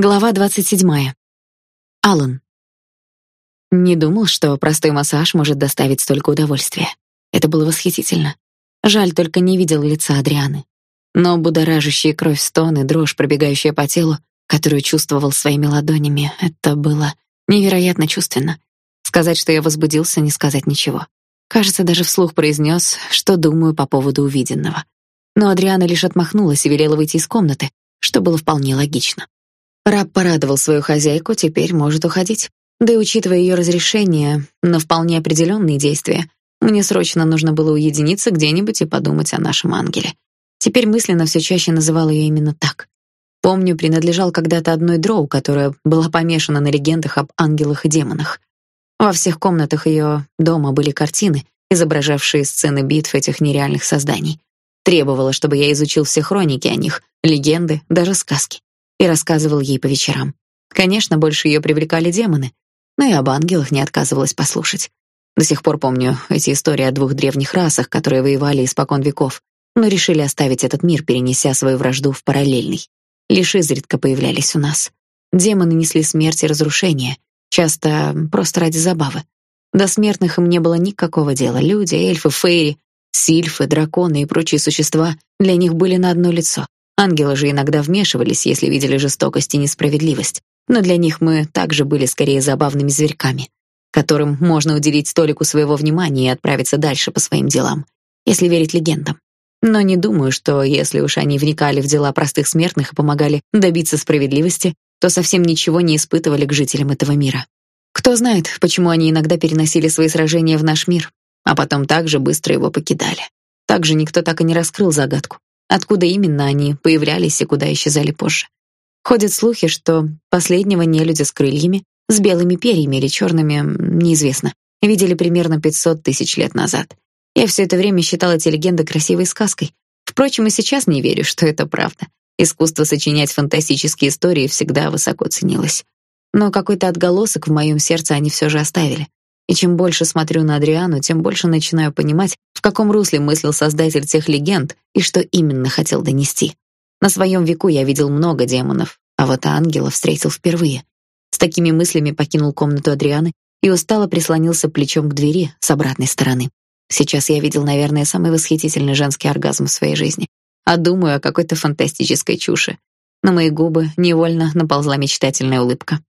Глава 27. Алан. Не думал, что простой массаж может доставить столько удовольствия. Это было восхитительно. Жаль, только не видел лица Адрианы. Но будоражащие кровь стоны, дрожь, пробегающая по телу, которую чувствовал своими ладонями, это было невероятно чувственно. Сказать, что я возбудился, не сказать ничего. Кажется, даже вслух произнес, что думаю по поводу увиденного. Но Адриана лишь отмахнулась и велела выйти из комнаты, что было вполне логично. Раб порадовал свою хозяйку, теперь может уходить. Да и учитывая ее разрешение на вполне определенные действия, мне срочно нужно было уединиться где-нибудь и подумать о нашем ангеле. Теперь мысленно все чаще называла ее именно так. Помню, принадлежал когда-то одной дроу, которая была помешана на легендах об ангелах и демонах. Во всех комнатах ее дома были картины, изображавшие сцены битв этих нереальных созданий. Требовала, чтобы я изучил все хроники о них, легенды, даже сказки и рассказывал ей по вечерам. Конечно, больше ее привлекали демоны, но и об ангелах не отказывалась послушать. До сих пор помню эти истории о двух древних расах, которые воевали испокон веков, но решили оставить этот мир, перенеся свою вражду в параллельный. Лишь изредка появлялись у нас. Демоны несли смерть и разрушение, часто просто ради забавы. До смертных им не было никакого дела. Люди, эльфы, фейри, сильфы, драконы и прочие существа для них были на одно лицо. Ангелы же иногда вмешивались, если видели жестокость и несправедливость. Но для них мы также были скорее забавными зверьками, которым можно уделить столику своего внимания и отправиться дальше по своим делам, если верить легендам. Но не думаю, что если уж они вникали в дела простых смертных и помогали добиться справедливости, то совсем ничего не испытывали к жителям этого мира. Кто знает, почему они иногда переносили свои сражения в наш мир, а потом также быстро его покидали. Также никто так и не раскрыл загадку. Откуда именно они появлялись и куда исчезали позже? Ходят слухи, что последнего нелюдя с крыльями, с белыми перьями или черными, неизвестно, видели примерно 500 тысяч лет назад. Я все это время считала эти легенды красивой сказкой. Впрочем, и сейчас не верю, что это правда. Искусство сочинять фантастические истории всегда высоко ценилось. Но какой-то отголосок в моем сердце они все же оставили. И чем больше смотрю на Адриану, тем больше начинаю понимать, в каком русле мыслил создатель тех легенд и что именно хотел донести. На своем веку я видел много демонов, а вот ангела встретил впервые. С такими мыслями покинул комнату Адрианы и устало прислонился плечом к двери с обратной стороны. Сейчас я видел, наверное, самый восхитительный женский оргазм в своей жизни. А думаю о какой-то фантастической чуши. На мои губы невольно наползла мечтательная улыбка.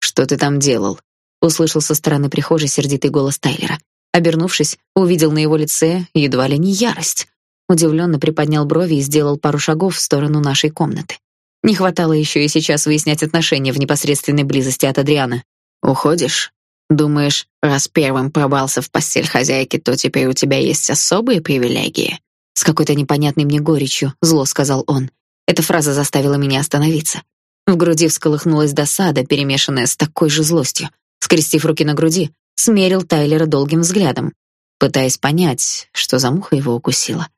«Что ты там делал?» Услышал со стороны прихожей сердитый голос Тайлера. Обернувшись, увидел на его лице едва ли не ярость. Удивленно приподнял брови и сделал пару шагов в сторону нашей комнаты. Не хватало еще и сейчас выяснять отношения в непосредственной близости от Адриана. Уходишь? Думаешь, раз первым пробрался в постель хозяйки, то теперь у тебя есть особые привилегии? С какой-то непонятной мне горечью зло сказал он. Эта фраза заставила меня остановиться. В груди всколыхнулась досада, перемешанная с такой же злостью скрестив руки на груди, смерил Тайлера долгим взглядом, пытаясь понять, что за муха его укусила.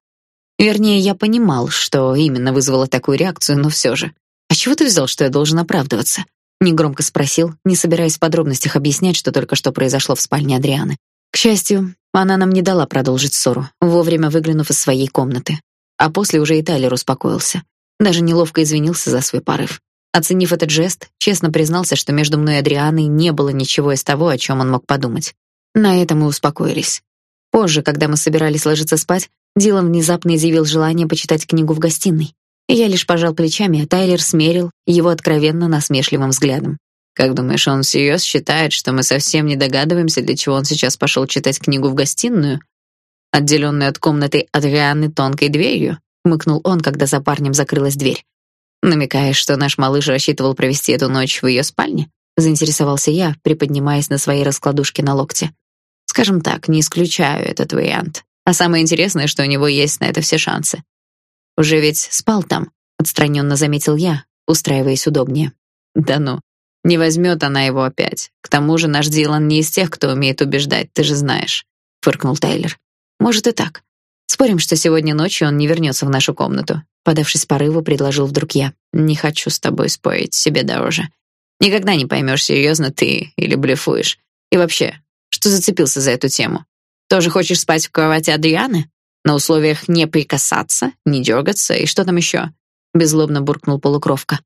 Вернее, я понимал, что именно вызвало такую реакцию, но все же. «А чего ты взял, что я должен оправдываться?» Негромко спросил, не собираясь в подробностях объяснять, что только что произошло в спальне Адрианы. К счастью, она нам не дала продолжить ссору, вовремя выглянув из своей комнаты. А после уже и Тайлер успокоился. Даже неловко извинился за свой порыв. Оценив этот жест, честно признался, что между мной и Адрианой не было ничего из того, о чем он мог подумать. На этом мы успокоились. Позже, когда мы собирались ложиться спать, Дилан внезапно изъявил желание почитать книгу в гостиной. Я лишь пожал плечами, а Тайлер смерил его откровенно насмешливым взглядом. Как думаешь, он всерьез считает, что мы совсем не догадываемся, для чего он сейчас пошел читать книгу в гостиную, отделенную от комнаты Адрианы тонкой дверью? хмыкнул он, когда за парнем закрылась дверь. Намекаешь, что наш малыш рассчитывал провести эту ночь в ее спальне? Заинтересовался я, приподнимаясь на своей раскладушке на локте. Скажем так, не исключаю этот вариант. А самое интересное, что у него есть на это все шансы. Уже ведь спал там, отстраненно заметил я, устраиваясь удобнее. Да ну, не возьмет она его опять. К тому же наш Дилан не из тех, кто умеет убеждать, ты же знаешь, фыркнул Тайлер. Может и так. Спорим, что сегодня ночью он не вернется в нашу комнату. Подавшись порыву, предложил вдруг я. Не хочу с тобой спорить, себе дороже. Никогда не поймешь, серьезно ты или блефуешь. И вообще, что зацепился за эту тему? Тоже хочешь спать в кровати Адрианы? На условиях не прикасаться, не дергаться и что там еще? Беззлобно буркнул полукровка.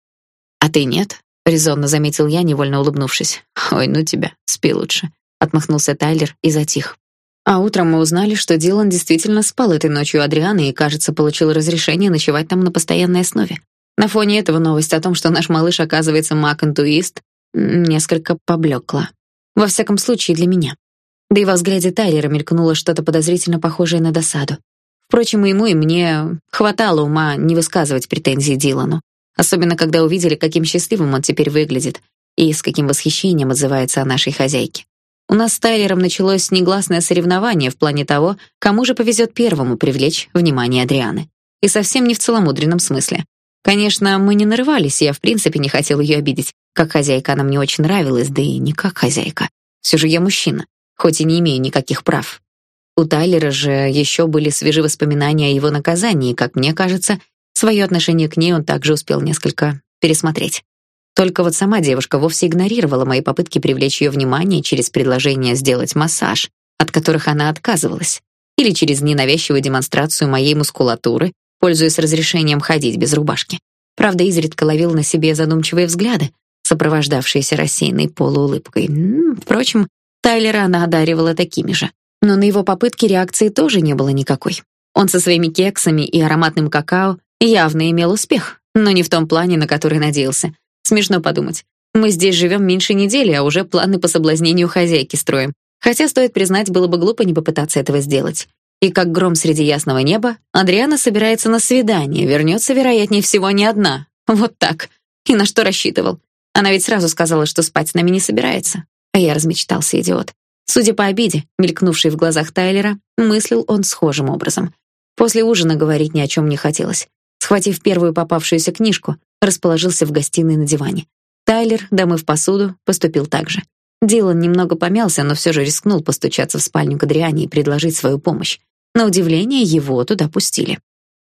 А ты нет? резонно заметил я, невольно улыбнувшись. Ой, ну тебя, спи лучше, отмахнулся Тайлер и затих. А утром мы узнали, что Дилан действительно спал этой ночью у Адрианы и, кажется, получил разрешение ночевать там на постоянной основе. На фоне этого новость о том, что наш малыш оказывается маг-интуист, несколько поблекла. Во всяком случае, для меня. Да и во взгляде Тайлера мелькнуло что-то подозрительно похожее на досаду. Впрочем, и ему, и мне хватало ума не высказывать претензий Дилану, особенно когда увидели, каким счастливым он теперь выглядит и с каким восхищением отзывается о нашей хозяйке. У нас с Тайлером началось негласное соревнование в плане того, кому же повезет первому привлечь внимание Адрианы. И совсем не в целомудренном смысле. Конечно, мы не нарывались, я в принципе не хотел ее обидеть. Как хозяйка она мне очень нравилась, да и не как хозяйка. Все же я мужчина, хоть и не имею никаких прав. У Тайлера же еще были свежие воспоминания о его наказании, как мне кажется, свое отношение к ней он также успел несколько пересмотреть. Только вот сама девушка вовсе игнорировала мои попытки привлечь ее внимание через предложение сделать массаж, от которых она отказывалась, или через ненавязчивую демонстрацию моей мускулатуры, пользуясь разрешением ходить без рубашки. Правда, изредка ловил на себе задумчивые взгляды, сопровождавшиеся рассеянной полуулыбкой. Впрочем, Тайлера она одаривала такими же. Но на его попытки реакции тоже не было никакой. Он со своими кексами и ароматным какао явно имел успех, но не в том плане, на который надеялся. Смешно подумать. Мы здесь живем меньше недели, а уже планы по соблазнению хозяйки строим. Хотя, стоит признать, было бы глупо не попытаться этого сделать. И как гром среди ясного неба, Адриана собирается на свидание, вернется, вероятнее всего, не одна. Вот так. И на что рассчитывал? Она ведь сразу сказала, что спать с нами не собирается. А я размечтался, идиот. Судя по обиде, мелькнувшей в глазах Тайлера, мыслил он схожим образом. После ужина говорить ни о чем не хотелось. Схватив первую попавшуюся книжку, расположился в гостиной на диване. Тайлер, домыв посуду, поступил так же. Дилан немного помялся, но все же рискнул постучаться в спальню к Адриане и предложить свою помощь. На удивление, его туда пустили.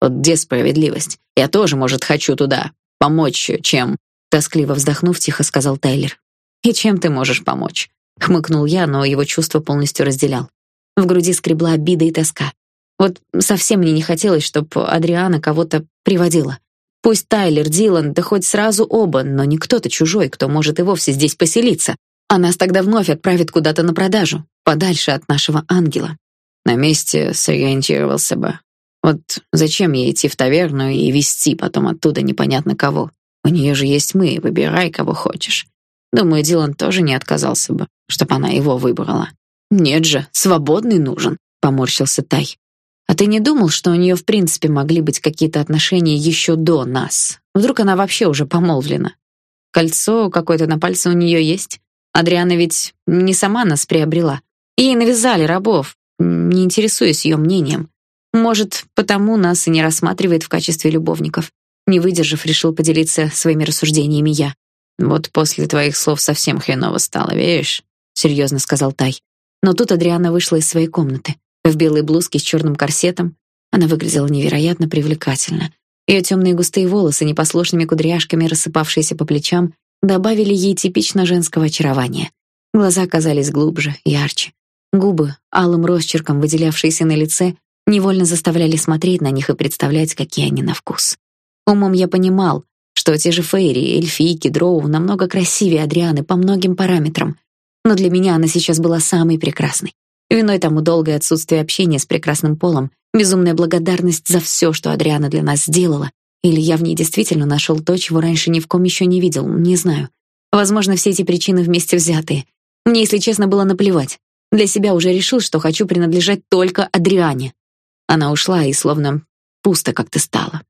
Вот где справедливость? Я тоже, может, хочу туда помочь, чем тоскливо вздохнув, тихо сказал Тайлер. И чем ты можешь помочь? хмыкнул я, но его чувства полностью разделял. В груди скребла обида и тоска. Вот совсем мне не хотелось, чтобы Адриана кого-то приводила. Пусть Тайлер, Дилан, да хоть сразу оба, но не кто-то чужой, кто может и вовсе здесь поселиться. А нас тогда вновь отправят куда-то на продажу, подальше от нашего ангела. На месте сориентировался бы. Вот зачем ей идти в таверну и вести потом оттуда непонятно кого? У нее же есть мы, выбирай кого хочешь. Думаю, Дилан тоже не отказался бы, чтобы она его выбрала. Нет же, свободный нужен, поморщился Тай. А ты не думал, что у нее в принципе могли быть какие-то отношения еще до нас? Вдруг она вообще уже помолвлена? Кольцо какое-то на пальце у нее есть? Адриана ведь не сама нас приобрела. Ей навязали рабов, не интересуясь ее мнением. Может, потому нас и не рассматривает в качестве любовников. Не выдержав, решил поделиться своими рассуждениями я. Вот после твоих слов совсем хреново стало, веришь? серьезно сказал Тай. Но тут Адриана вышла из своей комнаты. В белой блузке с черным корсетом она выглядела невероятно привлекательно. Ее темные густые волосы, непослушными кудряшками, рассыпавшиеся по плечам, добавили ей типично женского очарования. Глаза казались глубже, ярче. Губы, алым росчерком выделявшиеся на лице, невольно заставляли смотреть на них и представлять, какие они на вкус. Умом я понимал, что те же Фейри, эльфийки, дроу намного красивее Адрианы по многим параметрам, но для меня она сейчас была самой прекрасной. Виной тому долгое отсутствие общения с прекрасным полом, безумная благодарность за все, что Адриана для нас сделала. Или я в ней действительно нашел то, чего раньше ни в ком еще не видел, не знаю. Возможно, все эти причины вместе взятые. Мне, если честно, было наплевать. Для себя уже решил, что хочу принадлежать только Адриане. Она ушла, и словно пусто как-то стало.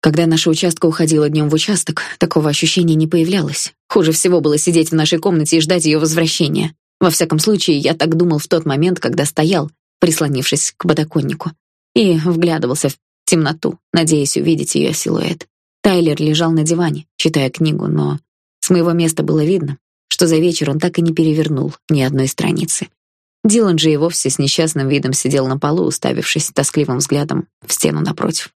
Когда наша участка уходила днем в участок, такого ощущения не появлялось. Хуже всего было сидеть в нашей комнате и ждать ее возвращения. Во всяком случае, я так думал в тот момент, когда стоял, прислонившись к подоконнику, и вглядывался в темноту, надеясь увидеть ее силуэт. Тайлер лежал на диване, читая книгу, но с моего места было видно, что за вечер он так и не перевернул ни одной страницы. Дилан же и вовсе с несчастным видом сидел на полу, уставившись тоскливым взглядом в стену напротив.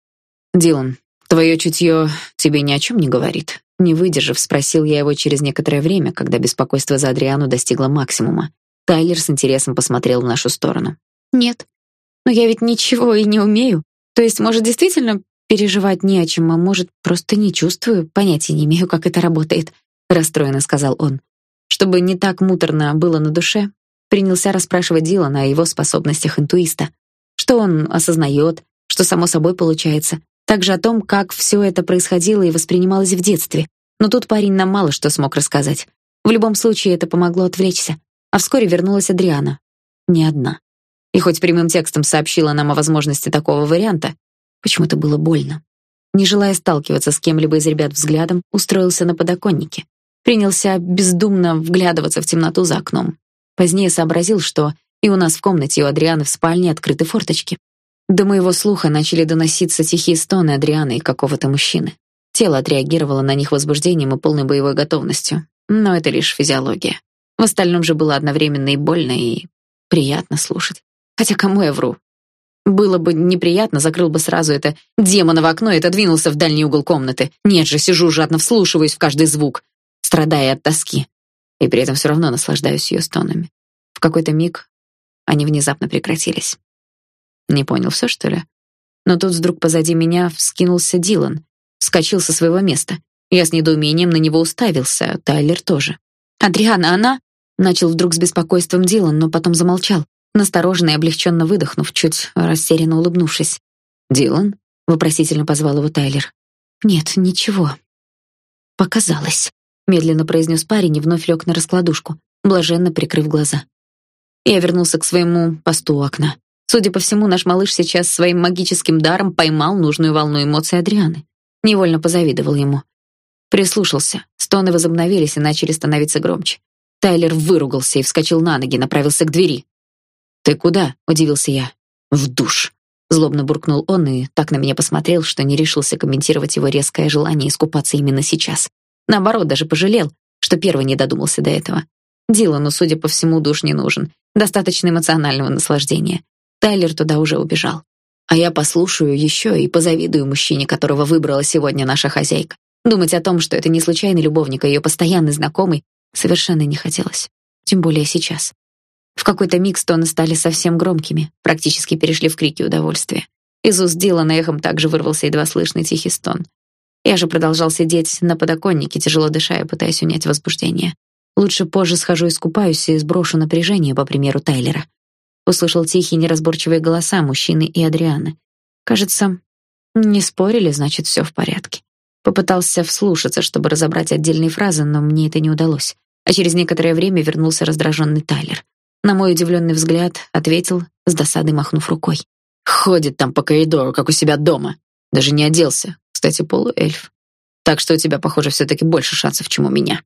Дилан, твое чутье тебе ни о чем не говорит. Не выдержав, спросил я его через некоторое время, когда беспокойство за Адриану достигло максимума. Тайлер с интересом посмотрел в нашу сторону. Нет. Но я ведь ничего и не умею. То есть, может, действительно переживать не о чем, а может, просто не чувствую, понятия не имею, как это работает, расстроенно сказал он. Чтобы не так муторно было на душе, принялся расспрашивать Дилана о его способностях интуиста, что он осознает, что само собой получается, также о том, как все это происходило и воспринималось в детстве. Но тут парень нам мало что смог рассказать. В любом случае это помогло отвлечься. А вскоре вернулась Адриана. Не одна. И хоть прямым текстом сообщила нам о возможности такого варианта, почему-то было больно. Не желая сталкиваться с кем-либо из ребят взглядом, устроился на подоконнике. Принялся бездумно вглядываться в темноту за окном. Позднее сообразил, что и у нас в комнате, и у Адрианы в спальне открыты форточки. До моего слуха начали доноситься тихие стоны Адрианы и какого-то мужчины. Тело отреагировало на них возбуждением и полной боевой готовностью, но это лишь физиология. В остальном же было одновременно и больно, и приятно слушать. Хотя кому я вру? Было бы неприятно, закрыл бы сразу это демоново окно и отодвинулся в дальний угол комнаты. Нет же, сижу жадно вслушиваюсь в каждый звук, страдая от тоски, и при этом все равно наслаждаюсь ее стонами. В какой-то миг они внезапно прекратились. Не понял все, что ли? Но тут вдруг позади меня вскинулся Дилан, вскочил со своего места. Я с недоумением на него уставился, Тайлер тоже. Адриана, она начал вдруг с беспокойством Дилан, но потом замолчал, настороженно и облегченно выдохнув, чуть растерянно улыбнувшись. "Дилан?" вопросительно позвал его Тайлер. "Нет, ничего. Показалось", медленно произнес парень и вновь лег на раскладушку, блаженно прикрыв глаза. Я вернулся к своему посту у окна. Судя по всему, наш малыш сейчас своим магическим даром поймал нужную волну эмоций Адрианы. Невольно позавидовал ему. Прислушался. Стоны возобновились и начали становиться громче. Тайлер выругался и вскочил на ноги, направился к двери. "Ты куда?" удивился я. "В душ", злобно буркнул он и так на меня посмотрел, что не решился комментировать его резкое желание искупаться именно сейчас. Наоборот, даже пожалел, что первый не додумался до этого. Дилану, судя по всему, душ не нужен. Достаточно эмоционального наслаждения. Тайлер туда уже убежал. А я послушаю еще и позавидую мужчине, которого выбрала сегодня наша хозяйка. Думать о том, что это не случайный любовник, а ее постоянный знакомый, совершенно не хотелось. Тем более сейчас. В какой-то миг стоны стали совсем громкими, практически перешли в крики удовольствия. Из уст Дилана эхом также вырвался едва слышный тихий стон. Я же продолжал сидеть на подоконнике, тяжело дыша и пытаясь унять возбуждение. Лучше позже схожу искупаюсь и сброшу напряжение, по примеру Тайлера. Услышал тихие неразборчивые голоса мужчины и Адрианы. Кажется, не спорили, значит, все в порядке. Попытался вслушаться, чтобы разобрать отдельные фразы, но мне это не удалось. А через некоторое время вернулся раздраженный Тайлер. На мой удивленный взгляд ответил, с досадой махнув рукой. Ходит там по коридору, как у себя дома. Даже не оделся. Кстати, полуэльф. Так что у тебя, похоже, все таки больше шансов, чем у меня.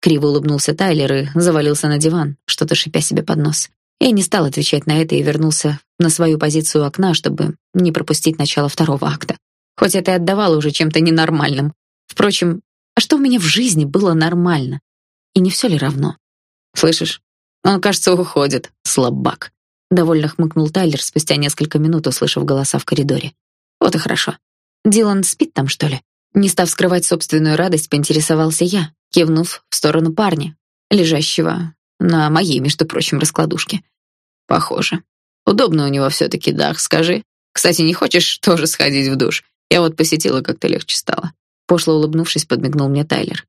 Криво улыбнулся Тайлер и завалился на диван, что-то шипя себе под нос. Я не стал отвечать на это и вернулся на свою позицию окна, чтобы не пропустить начало второго акта хоть это и отдавало уже чем-то ненормальным. Впрочем, а что у меня в жизни было нормально? И не все ли равно? Слышишь? Он, кажется, уходит, слабак. Довольно хмыкнул Тайлер спустя несколько минут, услышав голоса в коридоре. Вот и хорошо. Дилан спит там, что ли? Не став скрывать собственную радость, поинтересовался я, кивнув в сторону парня, лежащего на моей, между прочим, раскладушке. Похоже. Удобно у него все таки дах, скажи. Кстати, не хочешь тоже сходить в душ? Я вот посетила, как-то легче стало. Пошло улыбнувшись, подмигнул мне Тайлер.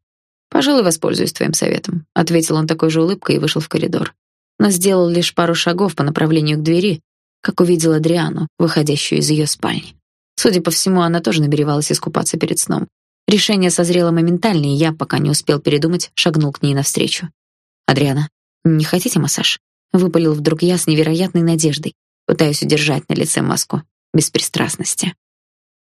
Пожалуй, воспользуюсь твоим советом, ответил он такой же улыбкой и вышел в коридор. Но сделал лишь пару шагов по направлению к двери, как увидел Адриану, выходящую из ее спальни. Судя по всему, она тоже намеревалась искупаться перед сном. Решение созрело моментально, и я, пока не успел передумать, шагнул к ней навстречу. Адриана, не хотите массаж? выпалил вдруг я с невероятной надеждой, пытаясь удержать на лице маску беспристрастности.